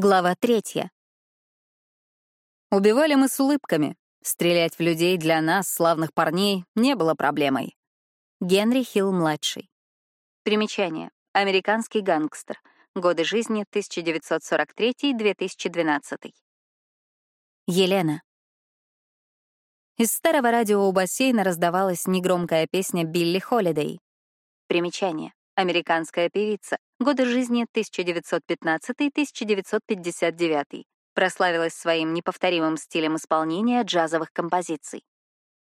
Глава третья. Убивали мы с улыбками. Стрелять в людей для нас, славных парней, не было проблемой. Генри Хилл-младший. Примечание. Американский гангстер. Годы жизни 1943-2012. Елена. Из старого радио у бассейна раздавалась негромкая песня Билли Холидей. Примечание. Американская певица. Годы жизни 1915-1959. Прославилась своим неповторимым стилем исполнения джазовых композиций.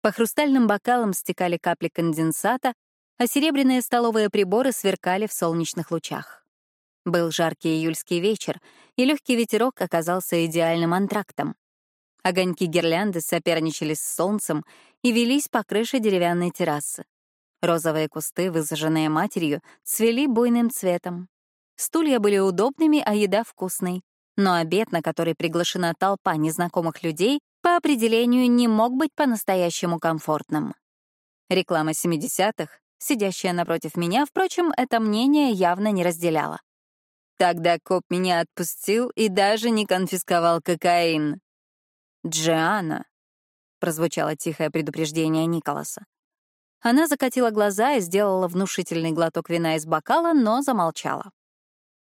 По хрустальным бокалам стекали капли конденсата, а серебряные столовые приборы сверкали в солнечных лучах. Был жаркий июльский вечер, и легкий ветерок оказался идеальным антрактом. Огоньки гирлянды соперничали с солнцем и велись по крыше деревянной террасы. Розовые кусты, высаженные матерью, цвели буйным цветом. Стулья были удобными, а еда вкусной. Но обед, на который приглашена толпа незнакомых людей, по определению не мог быть по-настоящему комфортным. Реклама 70-х, сидящая напротив меня, впрочем, это мнение явно не разделяла. Тогда коп меня отпустил и даже не конфисковал кокаин. «Джиана», — прозвучало тихое предупреждение Николаса. Она закатила глаза и сделала внушительный глоток вина из бокала, но замолчала.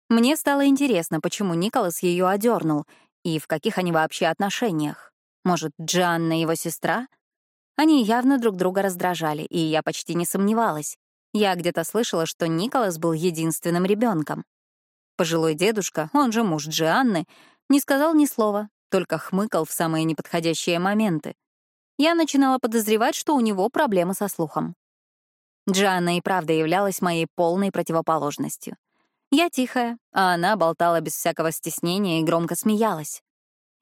Мне стало интересно, почему Николас ее одернул и в каких они вообще отношениях. Может, Джанна его сестра? Они явно друг друга раздражали, и я почти не сомневалась. Я где-то слышала, что Николас был единственным ребенком. Пожилой дедушка, он же муж Джианны, не сказал ни слова, только хмыкал в самые неподходящие моменты я начинала подозревать, что у него проблемы со слухом. Джанна и правда являлась моей полной противоположностью. Я тихая, а она болтала без всякого стеснения и громко смеялась.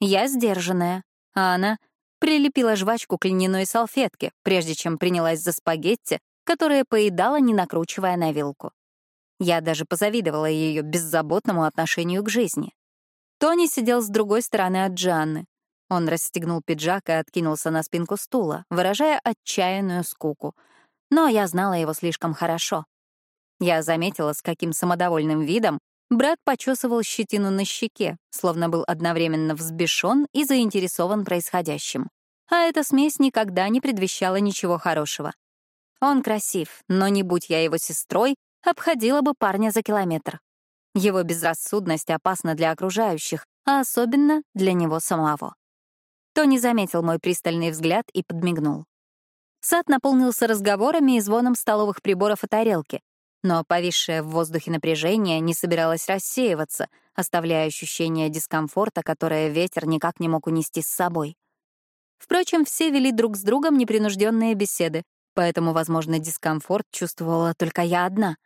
Я сдержанная, а она прилепила жвачку к льняной салфетке, прежде чем принялась за спагетти, которые поедала, не накручивая на вилку. Я даже позавидовала ее беззаботному отношению к жизни. Тони сидел с другой стороны от Джанны, он расстегнул пиджак и откинулся на спинку стула, выражая отчаянную скуку. Но я знала его слишком хорошо. Я заметила, с каким самодовольным видом брат почесывал щетину на щеке, словно был одновременно взбешен и заинтересован происходящим. А эта смесь никогда не предвещала ничего хорошего. Он красив, но не будь я его сестрой, обходила бы парня за километр. Его безрассудность опасна для окружающих, а особенно для него самого. Тони заметил мой пристальный взгляд и подмигнул. Сад наполнился разговорами и звоном столовых приборов и тарелки, но повисшее в воздухе напряжение не собиралось рассеиваться, оставляя ощущение дискомфорта, которое ветер никак не мог унести с собой. Впрочем, все вели друг с другом непринужденные беседы, поэтому, возможно, дискомфорт чувствовала только я одна.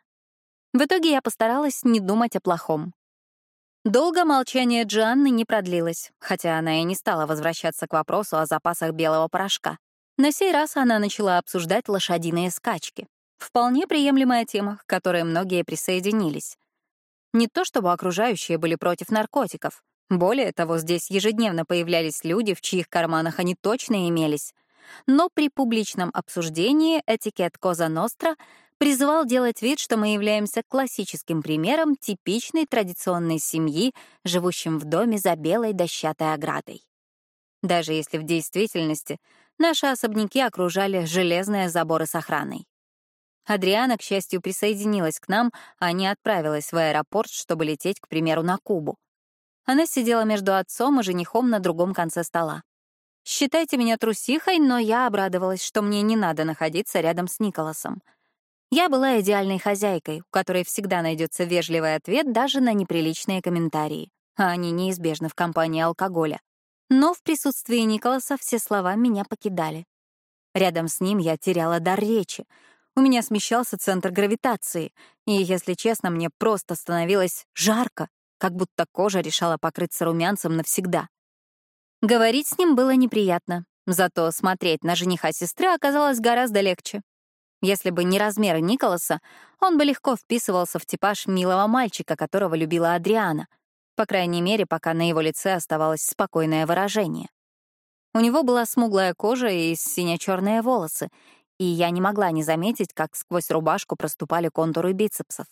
В итоге я постаралась не думать о плохом. Долго молчание Джанны не продлилось, хотя она и не стала возвращаться к вопросу о запасах белого порошка. На сей раз она начала обсуждать лошадиные скачки. Вполне приемлемая тема, к которой многие присоединились. Не то чтобы окружающие были против наркотиков. Более того, здесь ежедневно появлялись люди, в чьих карманах они точно имелись. Но при публичном обсуждении этикет Коза Ностра призывал делать вид, что мы являемся классическим примером типичной традиционной семьи, живущим в доме за белой дощатой оградой. Даже если в действительности наши особняки окружали железные заборы с охраной. Адриана, к счастью, присоединилась к нам, а не отправилась в аэропорт, чтобы лететь, к примеру, на Кубу. Она сидела между отцом и женихом на другом конце стола. Считайте меня трусихой, но я обрадовалась, что мне не надо находиться рядом с Николасом — я была идеальной хозяйкой, у которой всегда найдется вежливый ответ даже на неприличные комментарии, а они неизбежны в компании алкоголя. Но в присутствии Николаса все слова меня покидали. Рядом с ним я теряла дар речи. У меня смещался центр гравитации, и, если честно, мне просто становилось жарко, как будто кожа решала покрыться румянцем навсегда. Говорить с ним было неприятно, зато смотреть на жениха сестры оказалось гораздо легче. Если бы не размеры Николаса, он бы легко вписывался в типаж милого мальчика, которого любила Адриана, по крайней мере, пока на его лице оставалось спокойное выражение. У него была смуглая кожа и сине-черные волосы, и я не могла не заметить, как сквозь рубашку проступали контуры бицепсов.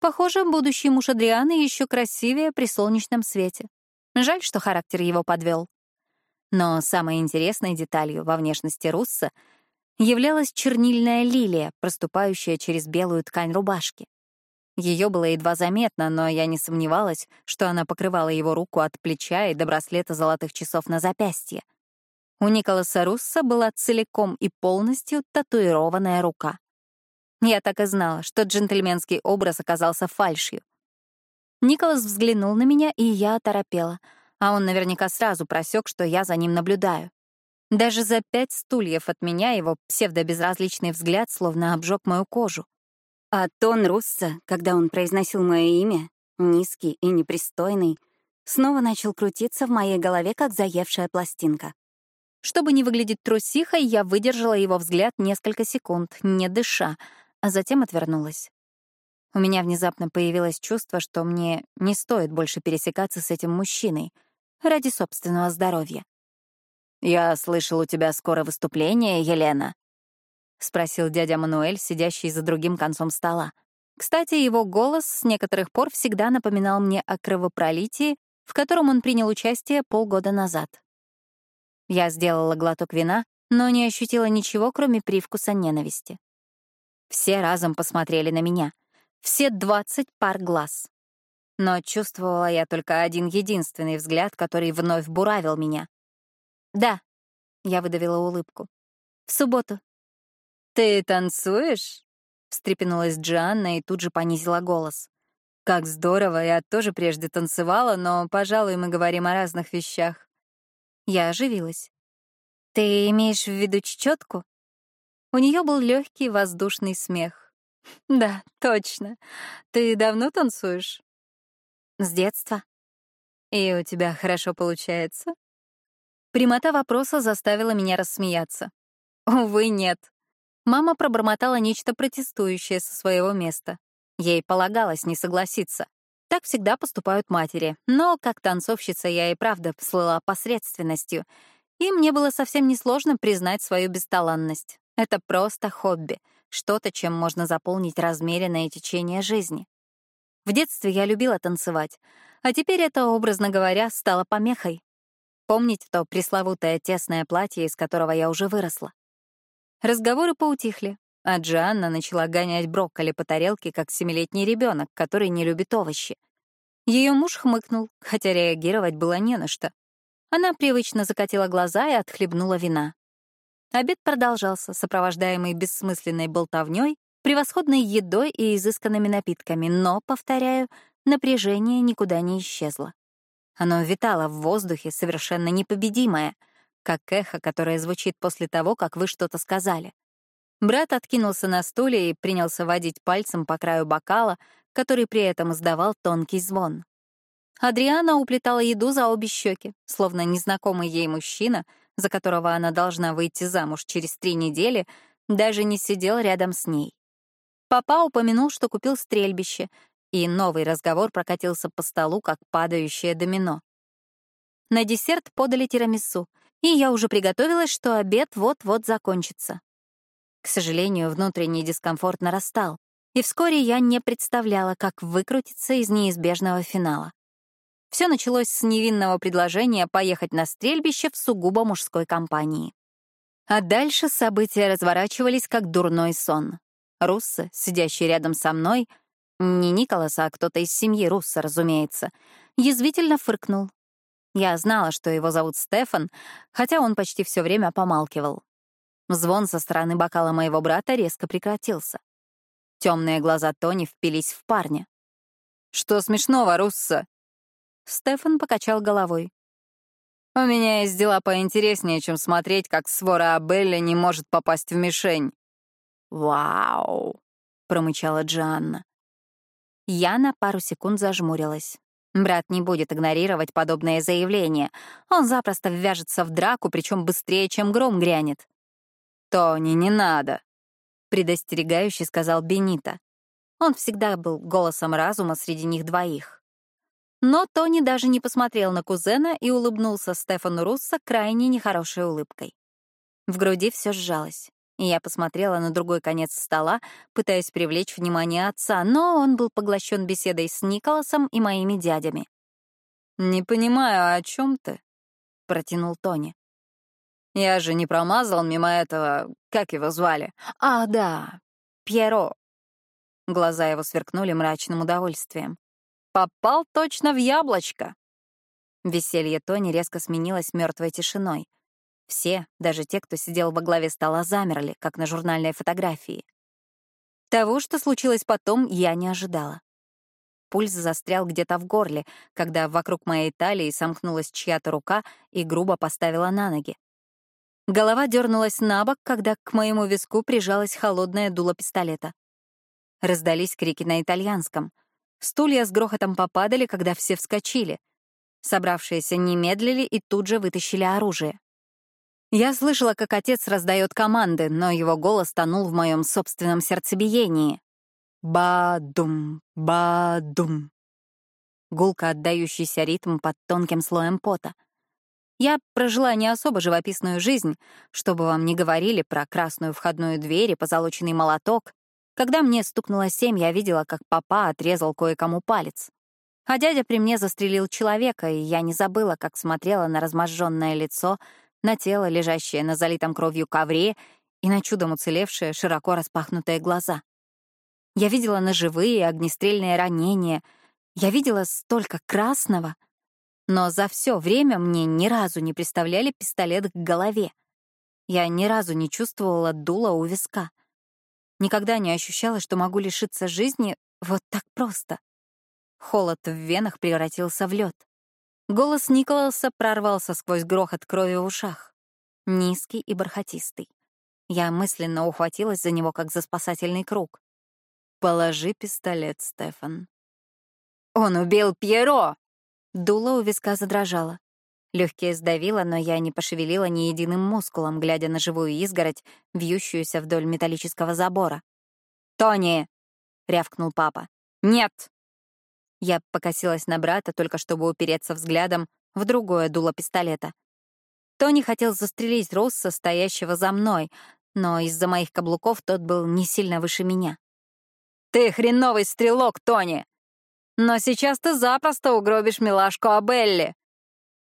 Похоже, будущий муж Адрианы еще красивее при солнечном свете. Жаль, что характер его подвел. Но самой интересной деталью во внешности Русса являлась чернильная лилия, проступающая через белую ткань рубашки. Ее было едва заметно, но я не сомневалась, что она покрывала его руку от плеча и до браслета золотых часов на запястье. У Николаса Русса была целиком и полностью татуированная рука. Я так и знала, что джентльменский образ оказался фальшью. Николас взглянул на меня, и я оторопела, а он наверняка сразу просек, что я за ним наблюдаю. Даже за пять стульев от меня его псевдобезразличный взгляд словно обжег мою кожу. А тон Русса, когда он произносил мое имя, низкий и непристойный, снова начал крутиться в моей голове, как заевшая пластинка. Чтобы не выглядеть трусихой, я выдержала его взгляд несколько секунд, не дыша, а затем отвернулась. У меня внезапно появилось чувство, что мне не стоит больше пересекаться с этим мужчиной ради собственного здоровья. «Я слышал, у тебя скоро выступление, Елена», — спросил дядя Мануэль, сидящий за другим концом стола. Кстати, его голос с некоторых пор всегда напоминал мне о кровопролитии, в котором он принял участие полгода назад. Я сделала глоток вина, но не ощутила ничего, кроме привкуса ненависти. Все разом посмотрели на меня. Все двадцать пар глаз. Но чувствовала я только один единственный взгляд, который вновь буравил меня. «Да», — я выдавила улыбку. «В субботу». «Ты танцуешь?» — встрепенулась Джанна и тут же понизила голос. «Как здорово, я тоже прежде танцевала, но, пожалуй, мы говорим о разных вещах». Я оживилась. «Ты имеешь в виду чечетку?» У нее был легкий воздушный смех. «Да, точно. Ты давно танцуешь?» «С детства». «И у тебя хорошо получается?» Прямота вопроса заставила меня рассмеяться. Увы, нет. Мама пробормотала нечто протестующее со своего места. Ей полагалось не согласиться. Так всегда поступают матери. Но как танцовщица я и правда слыла посредственностью. И мне было совсем несложно признать свою бесталанность. Это просто хобби, что-то, чем можно заполнить размеренное течение жизни. В детстве я любила танцевать, а теперь это, образно говоря, стало помехой. Помнить то пресловутое тесное платье, из которого я уже выросла. Разговоры поутихли, а Джоанна начала гонять брокколи по тарелке, как семилетний ребенок, который не любит овощи. Ее муж хмыкнул, хотя реагировать было не на что. Она привычно закатила глаза и отхлебнула вина. Обед продолжался, сопровождаемый бессмысленной болтовней, превосходной едой и изысканными напитками, но, повторяю, напряжение никуда не исчезло. Оно витало в воздухе, совершенно непобедимое, как эхо, которое звучит после того, как вы что-то сказали. Брат откинулся на стуле и принялся водить пальцем по краю бокала, который при этом издавал тонкий звон. Адриана уплетала еду за обе щеки, словно незнакомый ей мужчина, за которого она должна выйти замуж через три недели, даже не сидел рядом с ней. Папа упомянул, что купил стрельбище, и новый разговор прокатился по столу, как падающее домино. На десерт подали тирамису, и я уже приготовилась, что обед вот-вот закончится. К сожалению, внутренний дискомфорт нарастал, и вскоре я не представляла, как выкрутиться из неизбежного финала. Все началось с невинного предложения поехать на стрельбище в сугубо мужской компании. А дальше события разворачивались как дурной сон. Русса, сидящий рядом со мной, не Николас, а кто-то из семьи Русса, разумеется. Язвительно фыркнул. Я знала, что его зовут Стефан, хотя он почти все время помалкивал. Звон со стороны бокала моего брата резко прекратился. Темные глаза Тони впились в парня. «Что смешного, Русса?» Стефан покачал головой. «У меня есть дела поинтереснее, чем смотреть, как свора Абелли не может попасть в мишень». «Вау!» — промычала Джанна. Я на пару секунд зажмурилась. Брат не будет игнорировать подобное заявление. Он запросто ввяжется в драку, причем быстрее, чем гром грянет. «Тони, не надо», — предостерегающе сказал Бенита. Он всегда был голосом разума среди них двоих. Но Тони даже не посмотрел на кузена и улыбнулся Стефану Руссо крайне нехорошей улыбкой. В груди все сжалось. И я посмотрела на другой конец стола, пытаясь привлечь внимание отца, но он был поглощен беседой с Николасом и моими дядями. «Не понимаю, о чем ты?» — протянул Тони. «Я же не промазал мимо этого... Как его звали?» «А, да, Пьеро». Глаза его сверкнули мрачным удовольствием. «Попал точно в яблочко!» Веселье Тони резко сменилось мертвой тишиной. Все, даже те, кто сидел во главе стола, замерли, как на журнальной фотографии. Того, что случилось потом, я не ожидала. Пульс застрял где-то в горле, когда вокруг моей талии сомкнулась чья-то рука и грубо поставила на ноги. Голова дернулась на бок, когда к моему виску прижалась холодное дуло пистолета. Раздались крики на итальянском. Стулья с грохотом попадали, когда все вскочили. Собравшиеся не медлили и тут же вытащили оружие. Я слышала, как отец раздает команды, но его голос тонул в моем собственном сердцебиении. Ба-дум, ба-дум. Гулко отдающийся ритм под тонким слоем пота. Я прожила не особо живописную жизнь, чтобы вам не говорили про красную входную дверь и позолоченный молоток. Когда мне стукнуло семь, я видела, как папа отрезал кое-кому палец. А дядя при мне застрелил человека, и я не забыла, как смотрела на разможженное лицо, на тело, лежащее на залитом кровью ковре, и на чудом уцелевшие широко распахнутые глаза. Я видела ножевые, огнестрельные ранения. Я видела столько красного. Но за все время мне ни разу не представляли пистолет к голове. Я ни разу не чувствовала дула у виска. Никогда не ощущала, что могу лишиться жизни вот так просто. Холод в венах превратился в лед. Голос Николаса прорвался сквозь грохот крови в ушах. Низкий и бархатистый. Я мысленно ухватилась за него, как за спасательный круг. «Положи пистолет, Стефан». «Он убил Пьеро!» Дуло у виска задрожало. Легкие сдавило, но я не пошевелила ни единым мускулом, глядя на живую изгородь, вьющуюся вдоль металлического забора. «Тони!» — рявкнул папа. «Нет!» Я покосилась на брата, только чтобы упереться взглядом в другое дуло пистолета. Тони хотел застрелить Росса, стоящего за мной, но из-за моих каблуков тот был не сильно выше меня. «Ты хреновый стрелок, Тони! Но сейчас ты запросто угробишь милашку Абелли!»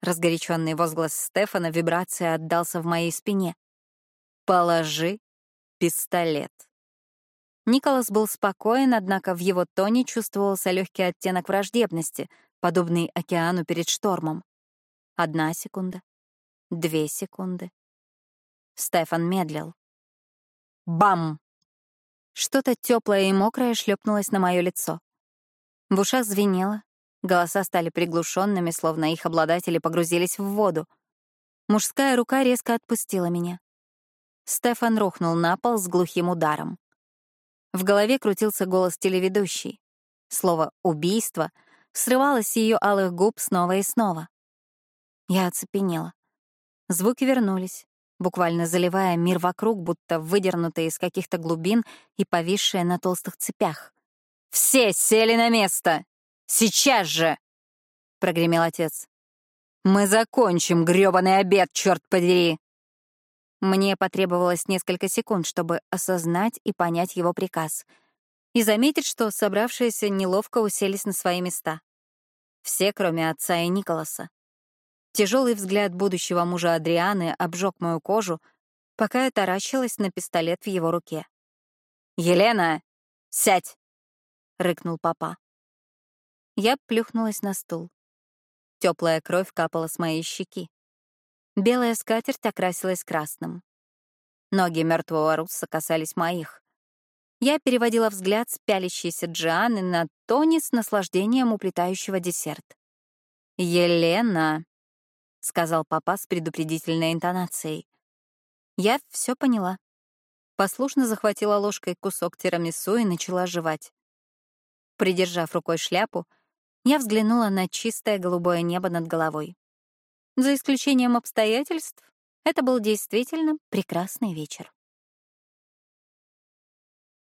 Разгоряченный возглас Стефана вибрация отдался в моей спине. «Положи пистолет». Николас был спокоен, однако в его тоне чувствовался легкий оттенок враждебности, подобный океану перед штормом. Одна секунда, две секунды. Стефан медлил. Бам! Что-то теплое и мокрое шлепнулось на мое лицо. В ушах звенело, голоса стали приглушенными, словно их обладатели погрузились в воду. Мужская рука резко отпустила меня. Стефан рухнул на пол с глухим ударом. В голове крутился голос телеведущей. Слово «убийство» срывалось с ее алых губ снова и снова. Я оцепенела. Звуки вернулись, буквально заливая мир вокруг, будто выдернутые из каких-то глубин и повисшие на толстых цепях. «Все сели на место! Сейчас же!» — прогремел отец. «Мы закончим грёбаный обед, черт подери!» Мне потребовалось несколько секунд, чтобы осознать и понять его приказ. И заметить, что собравшиеся неловко уселись на свои места. Все, кроме отца и Николаса. Тяжелый взгляд будущего мужа Адрианы обжег мою кожу, пока я таращилась на пистолет в его руке. «Елена, сядь!» — рыкнул папа. Я плюхнулась на стул. Теплая кровь капала с моей щеки. Белая скатерть окрасилась красным. Ноги мертвого Русса касались моих. Я переводила взгляд с пялящейся Джианы на Тони с наслаждением уплетающего десерт. «Елена», — сказал папа с предупредительной интонацией. Я все поняла. Послушно захватила ложкой кусок тирамису и начала жевать. Придержав рукой шляпу, я взглянула на чистое голубое небо над головой. За исключением обстоятельств, это был действительно прекрасный вечер.